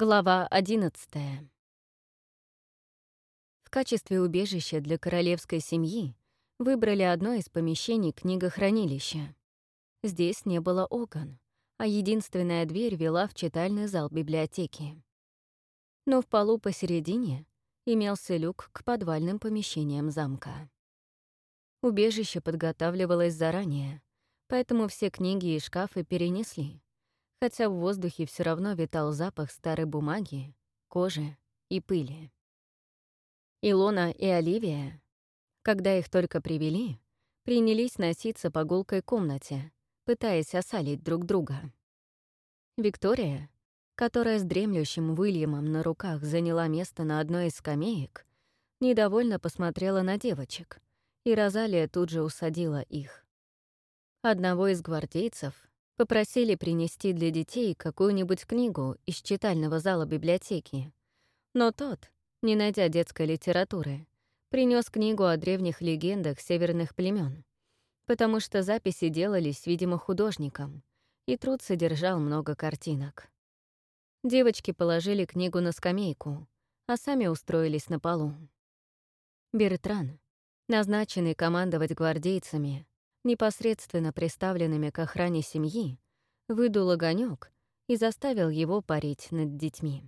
Глава 11 В качестве убежища для королевской семьи выбрали одно из помещений книгохранилища. Здесь не было окон, а единственная дверь вела в читальный зал библиотеки. Но в полу посередине имелся люк к подвальным помещениям замка. Убежище подготавливалось заранее, поэтому все книги и шкафы перенесли, хотя в воздухе все равно витал запах старой бумаги, кожи и пыли. Илона и Оливия, когда их только привели, принялись носиться по гулкой комнате, пытаясь осалить друг друга. Виктория, которая с дремлющим Уильямом на руках заняла место на одной из скамеек, недовольно посмотрела на девочек, и Розалия тут же усадила их. Одного из гвардейцев, Попросили принести для детей какую-нибудь книгу из читального зала библиотеки. Но тот, не найдя детской литературы, принес книгу о древних легендах северных племен, потому что записи делались, видимо, художником, и труд содержал много картинок. Девочки положили книгу на скамейку, а сами устроились на полу. Бертран, назначенный командовать гвардейцами, непосредственно приставленными к охране семьи, выдул огонек и заставил его парить над детьми.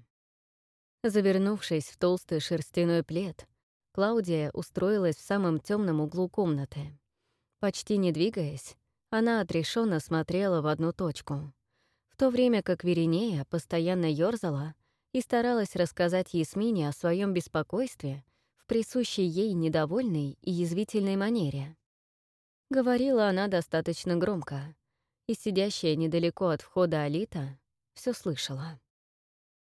Завернувшись в толстый шерстяной плед, Клаудия устроилась в самом темном углу комнаты. Почти не двигаясь, она отрешенно смотрела в одну точку, в то время как Веринея постоянно ёрзала и старалась рассказать Ясмине о своем беспокойстве в присущей ей недовольной и язвительной манере. Говорила она достаточно громко, и сидящая недалеко от входа Алита все слышала.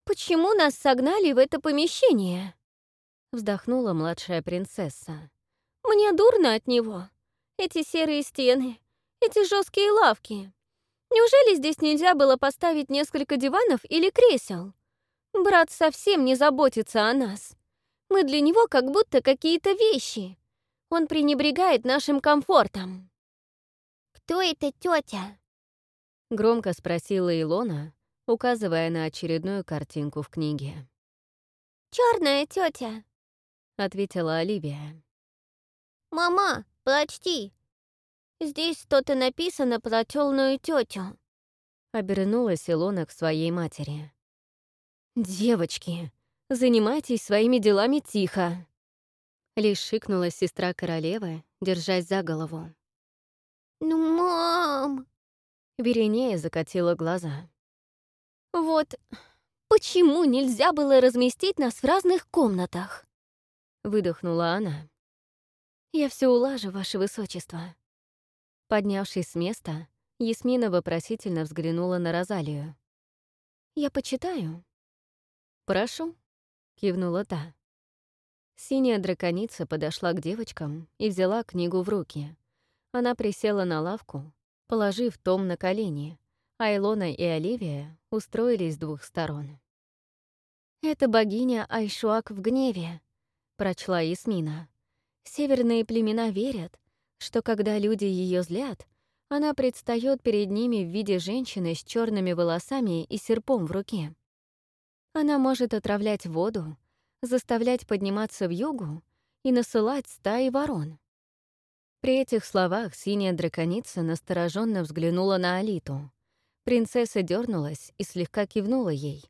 «Почему нас согнали в это помещение?» Вздохнула младшая принцесса. «Мне дурно от него. Эти серые стены, эти жесткие лавки. Неужели здесь нельзя было поставить несколько диванов или кресел? Брат совсем не заботится о нас. Мы для него как будто какие-то вещи. Он пренебрегает нашим комфортом. «Кто эта тетя? Громко спросила Илона, указывая на очередную картинку в книге. Черная тетя, ответила Оливия. Мама, прочти. Здесь что-то написано про темную тетю. Обернулась Илона к своей матери. «Девочки, занимайтесь своими делами тихо», Лишь шикнула сестра королевы, держась за голову. «Ну, мам!» Веренея закатила глаза. «Вот почему нельзя было разместить нас в разных комнатах?» Выдохнула она. «Я все улажу, ваше высочество». Поднявшись с места, Ясмина вопросительно взглянула на Розалию. «Я почитаю». «Прошу», — кивнула та. Синяя драконица подошла к девочкам и взяла книгу в руки. Она присела на лавку, положив том на колени, а Илона и Оливия устроились с двух сторон. «Это богиня Айшуак в гневе», — прочла Ясмина. «Северные племена верят, что когда люди ее злят, она предстает перед ними в виде женщины с черными волосами и серпом в руке. Она может отравлять воду, заставлять подниматься в югу и насылать стаи ворон. При этих словах синяя драконица настороженно взглянула на Алиту. Принцесса дернулась и слегка кивнула ей,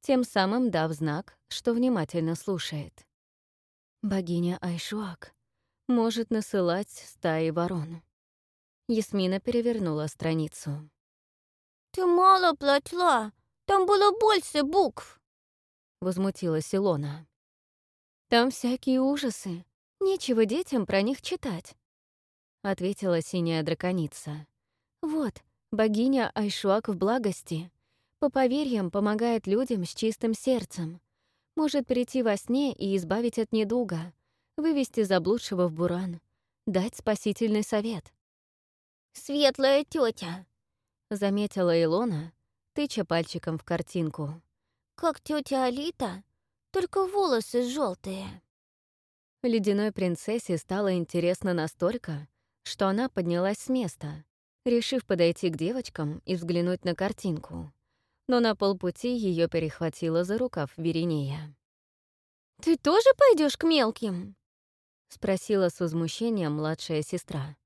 тем самым дав знак, что внимательно слушает. Богиня Айшуак может насылать стаи ворон. Ясмина перевернула страницу. «Ты мало платила, там было больше букв!» Возмутилась Илона. Там всякие ужасы. Нечего детям про них читать», — ответила синяя драконица. «Вот, богиня Айшуак в благости. По поверьям, помогает людям с чистым сердцем. Может прийти во сне и избавить от недуга, вывести заблудшего в буран, дать спасительный совет». «Светлая тетя, заметила Илона, тыча пальчиком в картинку. «Как тетя Алита, только волосы желтые. Ледяной принцессе стало интересно настолько, что она поднялась с места, решив подойти к девочкам и взглянуть на картинку. Но на полпути ее перехватила за рукав Веринея. «Ты тоже пойдешь к мелким?» — спросила с возмущением младшая сестра.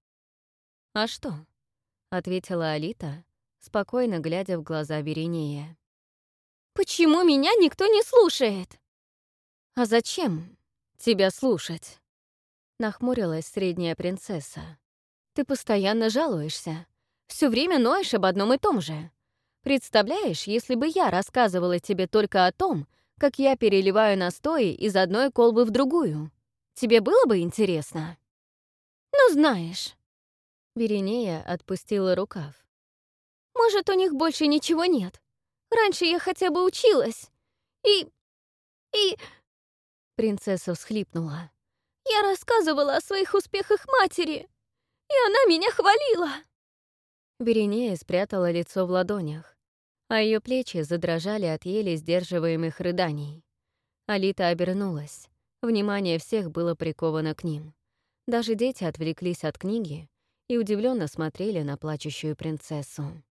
«А что?» — ответила Алита, спокойно глядя в глаза Веринея. «Почему меня никто не слушает?» «А зачем тебя слушать?» Нахмурилась средняя принцесса. «Ты постоянно жалуешься. Все время ноешь об одном и том же. Представляешь, если бы я рассказывала тебе только о том, как я переливаю настои из одной колбы в другую, тебе было бы интересно?» «Ну, знаешь...» Веринея отпустила рукав. «Может, у них больше ничего нет. Раньше я хотя бы училась. И... и...» Принцесса всхлипнула. «Я рассказывала о своих успехах матери, и она меня хвалила!» Веринея спрятала лицо в ладонях, а ее плечи задрожали от еле сдерживаемых рыданий. Алита обернулась. Внимание всех было приковано к ним. Даже дети отвлеклись от книги и удивленно смотрели на плачущую принцессу.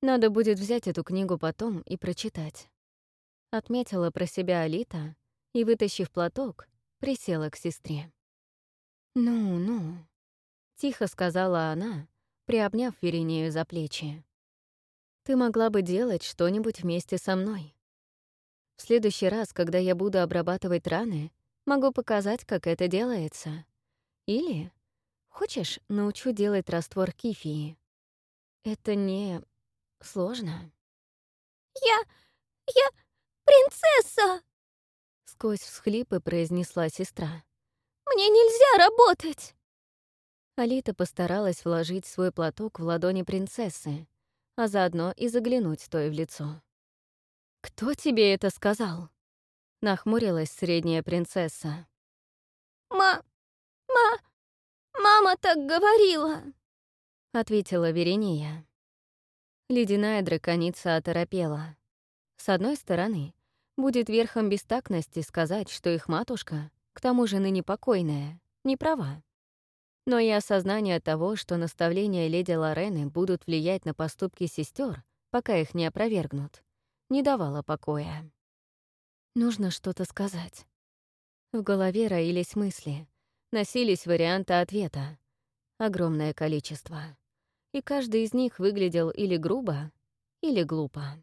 Надо будет взять эту книгу потом и прочитать. Отметила про себя Алита и, вытащив платок, присела к сестре. «Ну, ну», — тихо сказала она, приобняв Веринею за плечи. «Ты могла бы делать что-нибудь вместе со мной. В следующий раз, когда я буду обрабатывать раны, могу показать, как это делается. Или, хочешь, научу делать раствор кифии. Это не сложно». «Я... я... принцесса!» Сквозь всхлипы произнесла сестра. «Мне нельзя работать!» Алита постаралась вложить свой платок в ладони принцессы, а заодно и заглянуть той в лицо. «Кто тебе это сказал?» — нахмурилась средняя принцесса. «Ма... ма... мама так говорила!» — ответила Верения. Ледяная драконица оторопела. С одной стороны, будет верхом бестактности сказать, что их матушка, к тому же ныне покойная, не права. Но и осознание того, что наставления леди Лорены будут влиять на поступки сестер, пока их не опровергнут, не давало покоя. Нужно что-то сказать. В голове роились мысли, носились варианты ответа. Огромное количество и каждый из них выглядел или грубо, или глупо.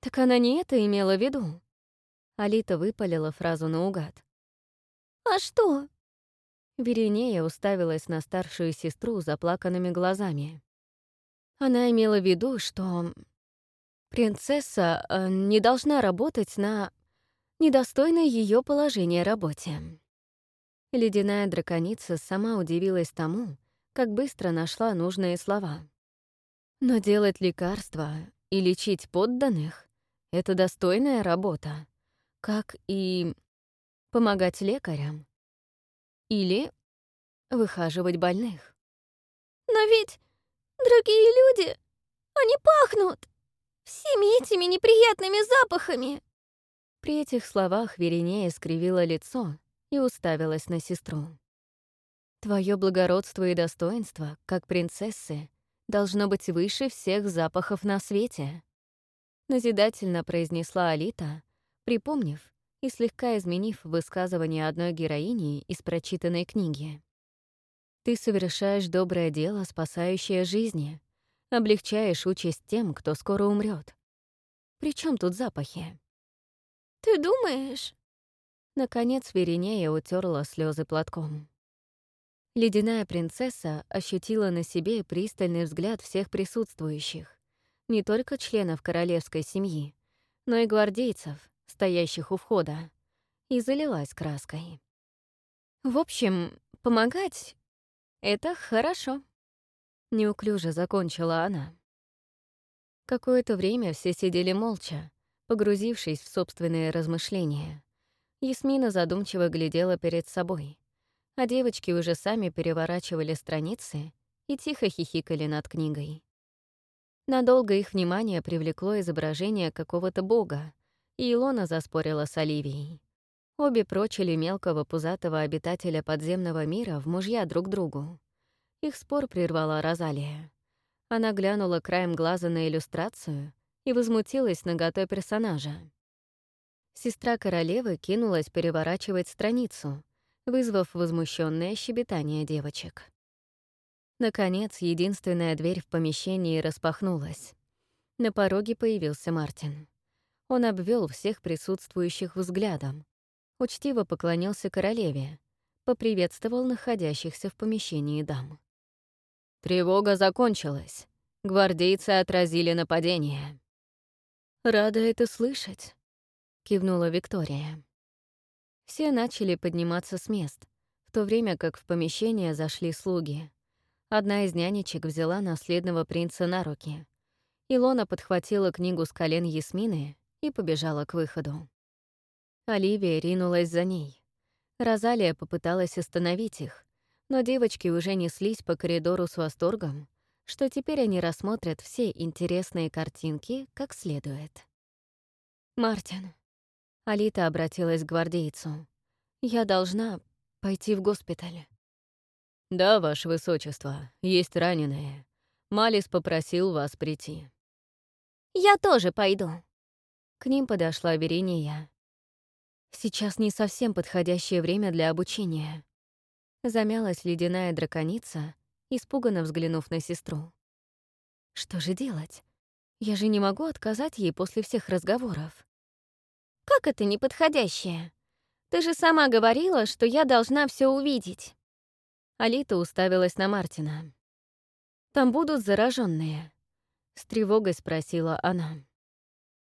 «Так она не это имела в виду?» Алита выпалила фразу наугад. «А что?» Веринея уставилась на старшую сестру заплаканными глазами. Она имела в виду, что принцесса э, не должна работать на недостойной ее положения работе. Ледяная драконица сама удивилась тому, как быстро нашла нужные слова. Но делать лекарства и лечить подданных — это достойная работа, как и помогать лекарям или выхаживать больных. Но ведь другие люди, они пахнут всеми этими неприятными запахами. При этих словах Веринея скривила лицо и уставилась на сестру. Твое благородство и достоинство, как принцессы, должно быть выше всех запахов на свете. Назидательно произнесла Алита, припомнив и слегка изменив высказывание одной героини из прочитанной книги. Ты совершаешь доброе дело, спасающее жизни, облегчаешь участь тем, кто скоро умрет. При чем тут запахи? Ты думаешь? Наконец Веринея утерла слезы платком. Ледяная принцесса ощутила на себе пристальный взгляд всех присутствующих, не только членов королевской семьи, но и гвардейцев, стоящих у входа, и залилась краской. «В общем, помогать — это хорошо», — неуклюже закончила она. Какое-то время все сидели молча, погрузившись в собственные размышления. Ясмина задумчиво глядела перед собой — а девочки уже сами переворачивали страницы и тихо хихикали над книгой. Надолго их внимание привлекло изображение какого-то бога, и Илона заспорила с Оливией. Обе прочили мелкого пузатого обитателя подземного мира в мужья друг другу. Их спор прервала Розалия. Она глянула краем глаза на иллюстрацию и возмутилась наготой персонажа. Сестра королевы кинулась переворачивать страницу, вызвав возмущенное щебетание девочек. Наконец, единственная дверь в помещении распахнулась. На пороге появился Мартин. Он обвел всех присутствующих взглядом, учтиво поклонился королеве, поприветствовал находящихся в помещении дам. Тревога закончилась. Гвардейцы отразили нападение. «Рада это слышать», — кивнула Виктория. Все начали подниматься с мест, в то время как в помещение зашли слуги. Одна из нянечек взяла наследного принца на руки. Илона подхватила книгу с колен Ясмины и побежала к выходу. Оливия ринулась за ней. Розалия попыталась остановить их, но девочки уже неслись по коридору с восторгом, что теперь они рассмотрят все интересные картинки как следует. «Мартин», — Алита обратилась к гвардейцу, — «я должна пойти в госпиталь». «Да, Ваше Высочество, есть раненые. Малис попросил вас прийти». «Я тоже пойду». К ним подошла Верения. «Сейчас не совсем подходящее время для обучения». Замялась ледяная драконица, испуганно взглянув на сестру. «Что же делать? Я же не могу отказать ей после всех разговоров». «Как это неподходящее? Ты же сама говорила, что я должна все увидеть». Алита уставилась на Мартина. «Там будут зараженные. с тревогой спросила она.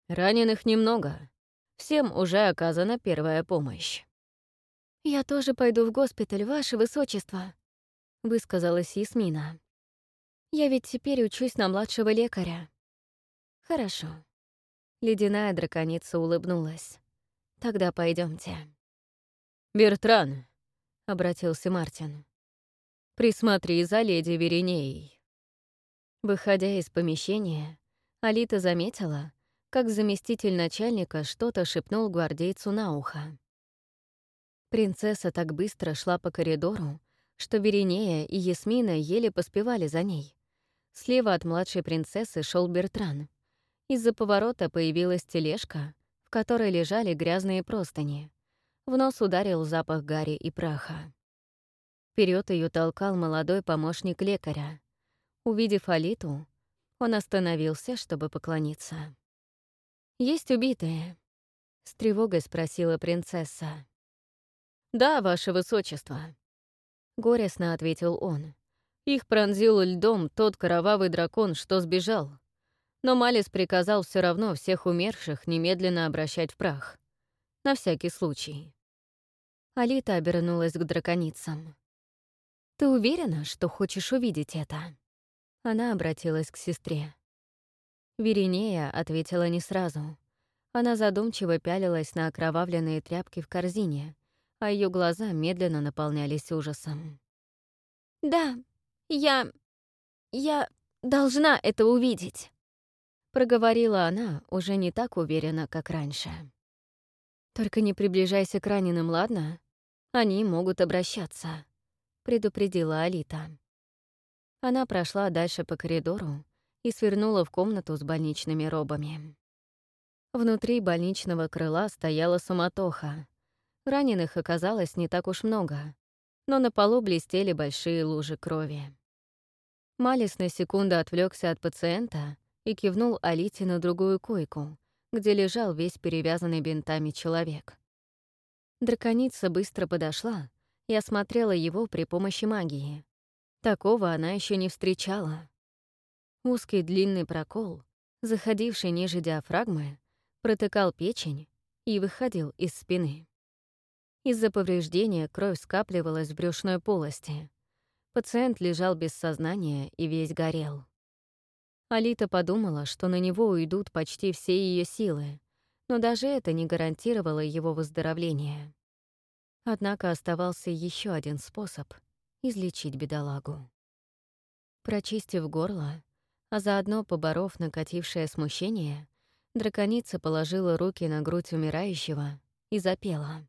«Раненых немного. Всем уже оказана первая помощь». «Я тоже пойду в госпиталь, Ваше Высочество», — высказалась Ясмина. «Я ведь теперь учусь на младшего лекаря». «Хорошо». Ледяная драконица улыбнулась. «Тогда пойдемте. «Бертран», — обратился Мартин, Присмотри за леди Веринеей». Выходя из помещения, Алита заметила, как заместитель начальника что-то шепнул гвардейцу на ухо. Принцесса так быстро шла по коридору, что Веринея и Ясмина еле поспевали за ней. Слева от младшей принцессы шел Бертран. Из-за поворота появилась тележка, в которой лежали грязные простыни. В нос ударил запах гари и праха. Вперед ее толкал молодой помощник лекаря. Увидев Алиту, он остановился, чтобы поклониться. «Есть убитые?» — с тревогой спросила принцесса. «Да, ваше высочество», — горестно ответил он. «Их пронзил льдом тот кровавый дракон, что сбежал. Но Малис приказал все равно всех умерших немедленно обращать в прах. На всякий случай». Алита обернулась к драконицам. «Ты уверена, что хочешь увидеть это?» Она обратилась к сестре. Веринея ответила не сразу. Она задумчиво пялилась на окровавленные тряпки в корзине, а ее глаза медленно наполнялись ужасом. «Да, я... я должна это увидеть», — проговорила она уже не так уверенно, как раньше. «Только не приближайся к раненым, ладно? Они могут обращаться», предупредила Алита. Она прошла дальше по коридору и свернула в комнату с больничными робами. Внутри больничного крыла стояла суматоха. Раненых оказалось не так уж много, но на полу блестели большие лужи крови. Малис на секунду отвлекся от пациента и кивнул Алите на другую койку, где лежал весь перевязанный бинтами человек. Драконица быстро подошла и осмотрела его при помощи магии. Такого она еще не встречала. Узкий длинный прокол, заходивший ниже диафрагмы, протыкал печень и выходил из спины. Из-за повреждения кровь скапливалась в брюшной полости. Пациент лежал без сознания и весь горел. Алита подумала, что на него уйдут почти все ее силы, но даже это не гарантировало его выздоровление. Однако оставался еще один способ излечить бедолагу. Прочистив горло, а заодно поборов накатившее смущение, драконица положила руки на грудь умирающего и запела.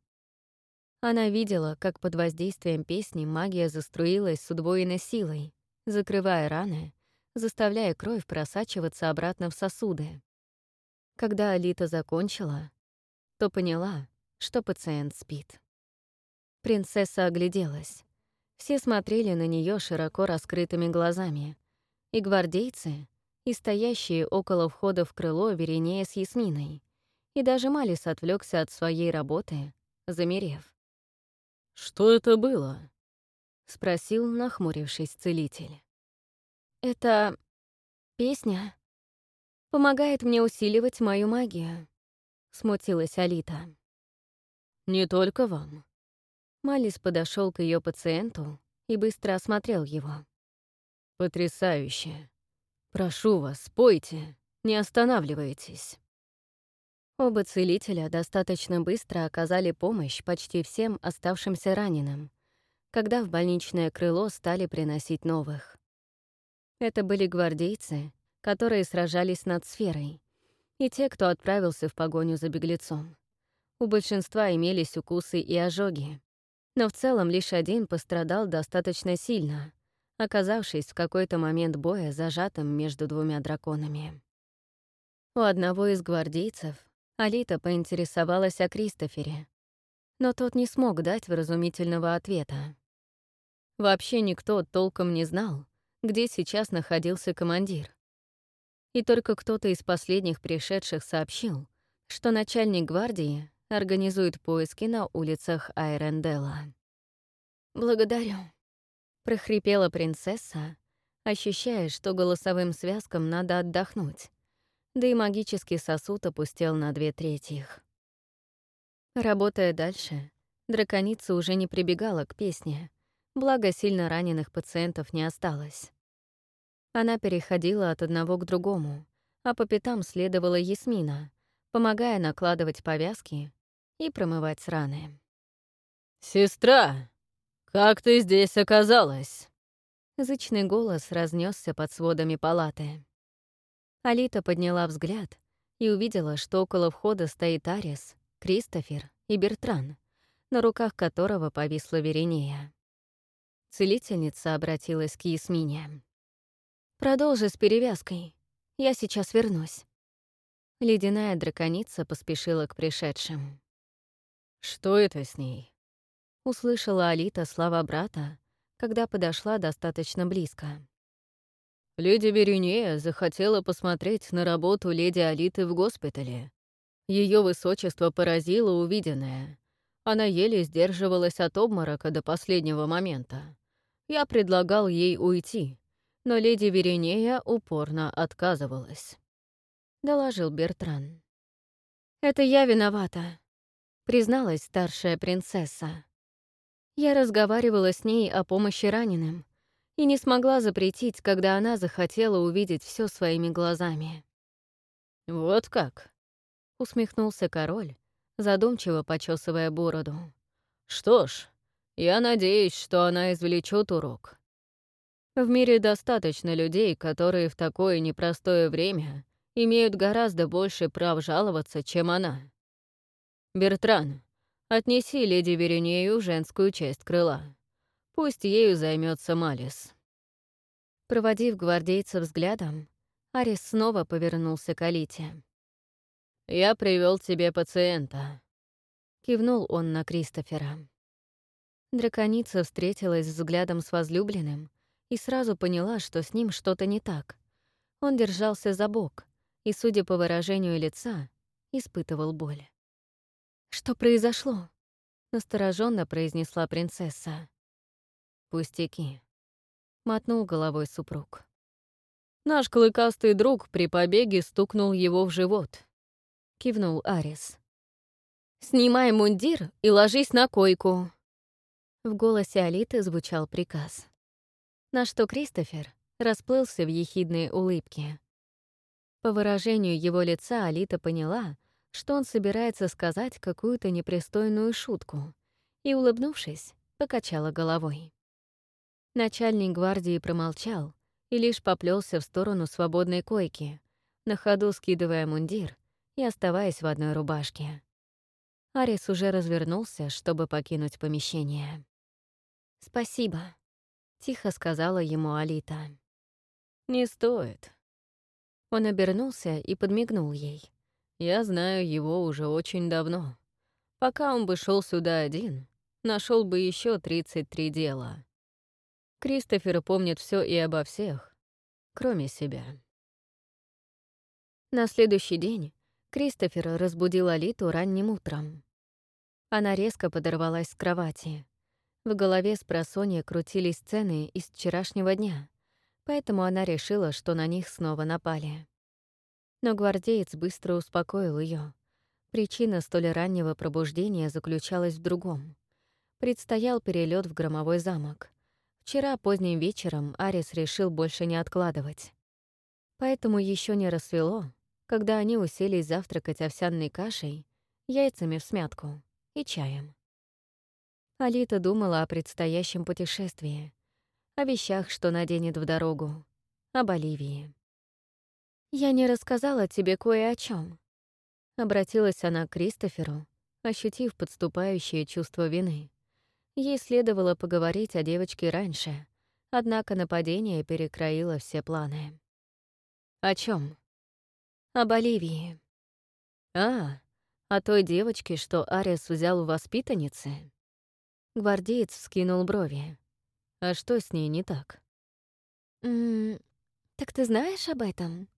Она видела, как под воздействием песни магия заструилась с удвоенной силой, закрывая раны, заставляя кровь просачиваться обратно в сосуды, Когда Алита закончила, то поняла, что пациент спит. Принцесса огляделась. Все смотрели на нее широко раскрытыми глазами, и гвардейцы, и стоящие около входа в крыло Веринея с Ясминой, и даже Малис отвлекся от своей работы, замерев. «Что это было?» — спросил, нахмурившись, целитель. «Это песня помогает мне усиливать мою магию», — смутилась Алита. «Не только вам». Малис подошел к ее пациенту и быстро осмотрел его. «Потрясающе. Прошу вас, спойте, не останавливайтесь». Оба целителя достаточно быстро оказали помощь почти всем оставшимся раненым, когда в больничное крыло стали приносить новых. Это были гвардейцы, которые сражались над сферой, и те, кто отправился в погоню за беглецом. У большинства имелись укусы и ожоги, но в целом лишь один пострадал достаточно сильно, оказавшись в какой-то момент боя зажатым между двумя драконами. У одного из гвардейцев Алита поинтересовалась о Кристофере, но тот не смог дать вразумительного ответа. Вообще никто толком не знал, где сейчас находился командир. И только кто-то из последних пришедших сообщил, что начальник гвардии организует поиски на улицах Айренделла. «Благодарю», — прохрипела принцесса, ощущая, что голосовым связкам надо отдохнуть, да и магический сосуд опустел на две трети их. Работая дальше, драконица уже не прибегала к песне, благо сильно раненых пациентов не осталось. Она переходила от одного к другому, а по пятам следовала Ясмина, помогая накладывать повязки и промывать раны. «Сестра, как ты здесь оказалась?» Зычный голос разнесся под сводами палаты. Алита подняла взгляд и увидела, что около входа стоит Арис, Кристофер и Бертран, на руках которого повисла Веринея. Целительница обратилась к Ясмине. «Продолжи с перевязкой. Я сейчас вернусь». Ледяная драконица поспешила к пришедшим. «Что это с ней?» Услышала Алита слова брата, когда подошла достаточно близко. Леди Веринея захотела посмотреть на работу леди Алиты в госпитале. Ее высочество поразило увиденное. Она еле сдерживалась от обморока до последнего момента. Я предлагал ей уйти, но леди Веринея упорно отказывалась. Доложил Бертран. «Это я виновата», — призналась старшая принцесса. Я разговаривала с ней о помощи раненым, и не смогла запретить, когда она захотела увидеть все своими глазами. «Вот как?» — усмехнулся король, задумчиво почесывая бороду. «Что ж, я надеюсь, что она извлечет урок. В мире достаточно людей, которые в такое непростое время имеют гораздо больше прав жаловаться, чем она. Бертран, отнеси леди Веренею женскую часть крыла. Пусть ею займется Малис. Проводив гвардейца взглядом, Арис снова повернулся к Алите. «Я привел тебе пациента», — кивнул он на Кристофера. Драконица встретилась взглядом с возлюбленным и сразу поняла, что с ним что-то не так. Он держался за бок и, судя по выражению лица, испытывал боль. «Что произошло?» — настороженно произнесла принцесса. «Пустяки», — мотнул головой супруг. «Наш клыкастый друг при побеге стукнул его в живот», — кивнул Арис. «Снимай мундир и ложись на койку». В голосе Алиты звучал приказ. На что Кристофер расплылся в ехидные улыбки. По выражению его лица Алита поняла, что он собирается сказать какую-то непристойную шутку, и, улыбнувшись, покачала головой. Начальник гвардии промолчал и лишь поплелся в сторону свободной койки, на ходу скидывая мундир и оставаясь в одной рубашке. Арис уже развернулся, чтобы покинуть помещение. «Спасибо», — тихо сказала ему Алита. «Не стоит». Он обернулся и подмигнул ей. Я знаю его уже очень давно. Пока он бы шел сюда один, нашел бы еще 33 дела. Кристофер помнит все и обо всех, кроме себя. На следующий день Кристофер разбудил Алиту ранним утром. Она резко подорвалась с кровати. В голове с просонья крутились сцены из вчерашнего дня, поэтому она решила, что на них снова напали. Но гвардеец быстро успокоил ее. Причина столь раннего пробуждения заключалась в другом. Предстоял перелет в громовой замок. Вчера поздним вечером Арис решил больше не откладывать. Поэтому еще не рассвело, когда они уселись завтракать овсяной кашей, яйцами в смятку и чаем. Алита думала о предстоящем путешествии, о вещах, что наденет в дорогу, о Боливии. «Я не рассказала тебе кое о чем. Обратилась она к Кристоферу, ощутив подступающее чувство вины. Ей следовало поговорить о девочке раньше, однако нападение перекроило все планы. «О чем? «О Боливии». «А, о той девочке, что Арис взял у воспитанницы?» Гвардеец вскинул брови. «А что с ней не так?» «М -м, «Так ты знаешь об этом?»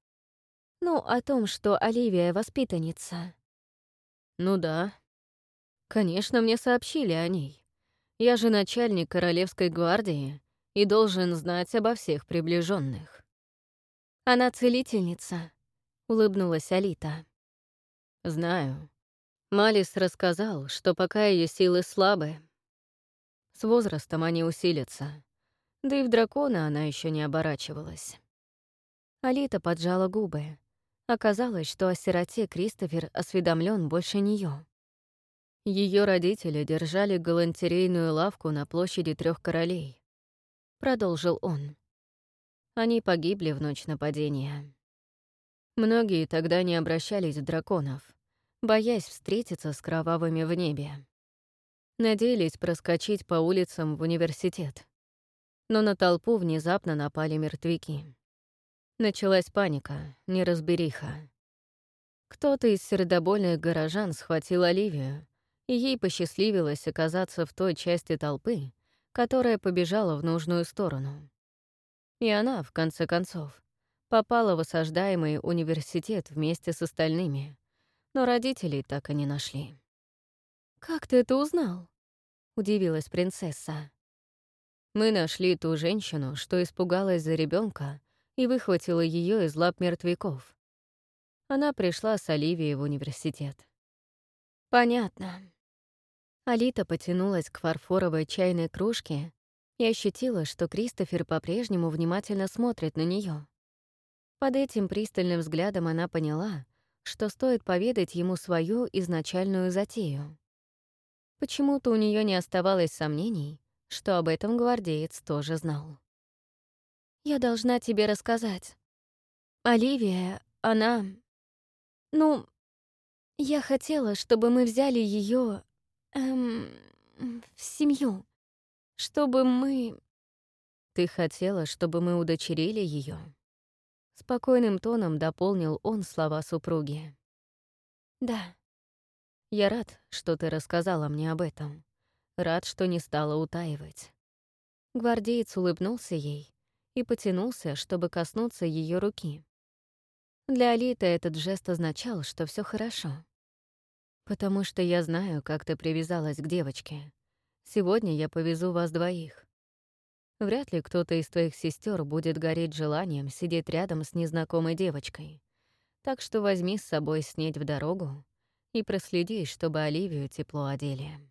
Ну, о том, что Оливия — воспитанница. Ну да. Конечно, мне сообщили о ней. Я же начальник Королевской гвардии и должен знать обо всех приближенных. Она целительница, — улыбнулась Алита. Знаю. Малис рассказал, что пока ее силы слабы, с возрастом они усилятся. Да и в дракона она еще не оборачивалась. Алита поджала губы. Оказалось, что о сироте Кристофер осведомлен больше нее. Ее родители держали галантерейную лавку на площади трех королей. Продолжил он. Они погибли в ночь нападения. Многие тогда не обращались в драконов, боясь встретиться с кровавыми в небе. Надеялись проскочить по улицам в университет. Но на толпу внезапно напали мертвяки. Началась паника, неразбериха. Кто-то из сердобольных горожан схватил Оливию, и ей посчастливилось оказаться в той части толпы, которая побежала в нужную сторону. И она, в конце концов, попала в осаждаемый университет вместе с остальными, но родителей так и не нашли. «Как ты это узнал?» — удивилась принцесса. «Мы нашли ту женщину, что испугалась за ребенка и выхватила ее из лап мертвяков. Она пришла с Оливией в университет. «Понятно». Алита потянулась к фарфоровой чайной кружке и ощутила, что Кристофер по-прежнему внимательно смотрит на нее. Под этим пристальным взглядом она поняла, что стоит поведать ему свою изначальную затею. Почему-то у нее не оставалось сомнений, что об этом гвардеец тоже знал. Я должна тебе рассказать. Оливия, она... Ну, я хотела, чтобы мы взяли ее эм, в семью. Чтобы мы... Ты хотела, чтобы мы удочерили ее? Спокойным тоном дополнил он слова супруги. Да. Я рад, что ты рассказала мне об этом. Рад, что не стала утаивать. Гвардеец улыбнулся ей, и потянулся, чтобы коснуться ее руки. Для Алиты этот жест означал, что все хорошо. «Потому что я знаю, как ты привязалась к девочке. Сегодня я повезу вас двоих. Вряд ли кто-то из твоих сестер будет гореть желанием сидеть рядом с незнакомой девочкой. Так что возьми с собой снедь в дорогу и проследи, чтобы Оливию тепло одели».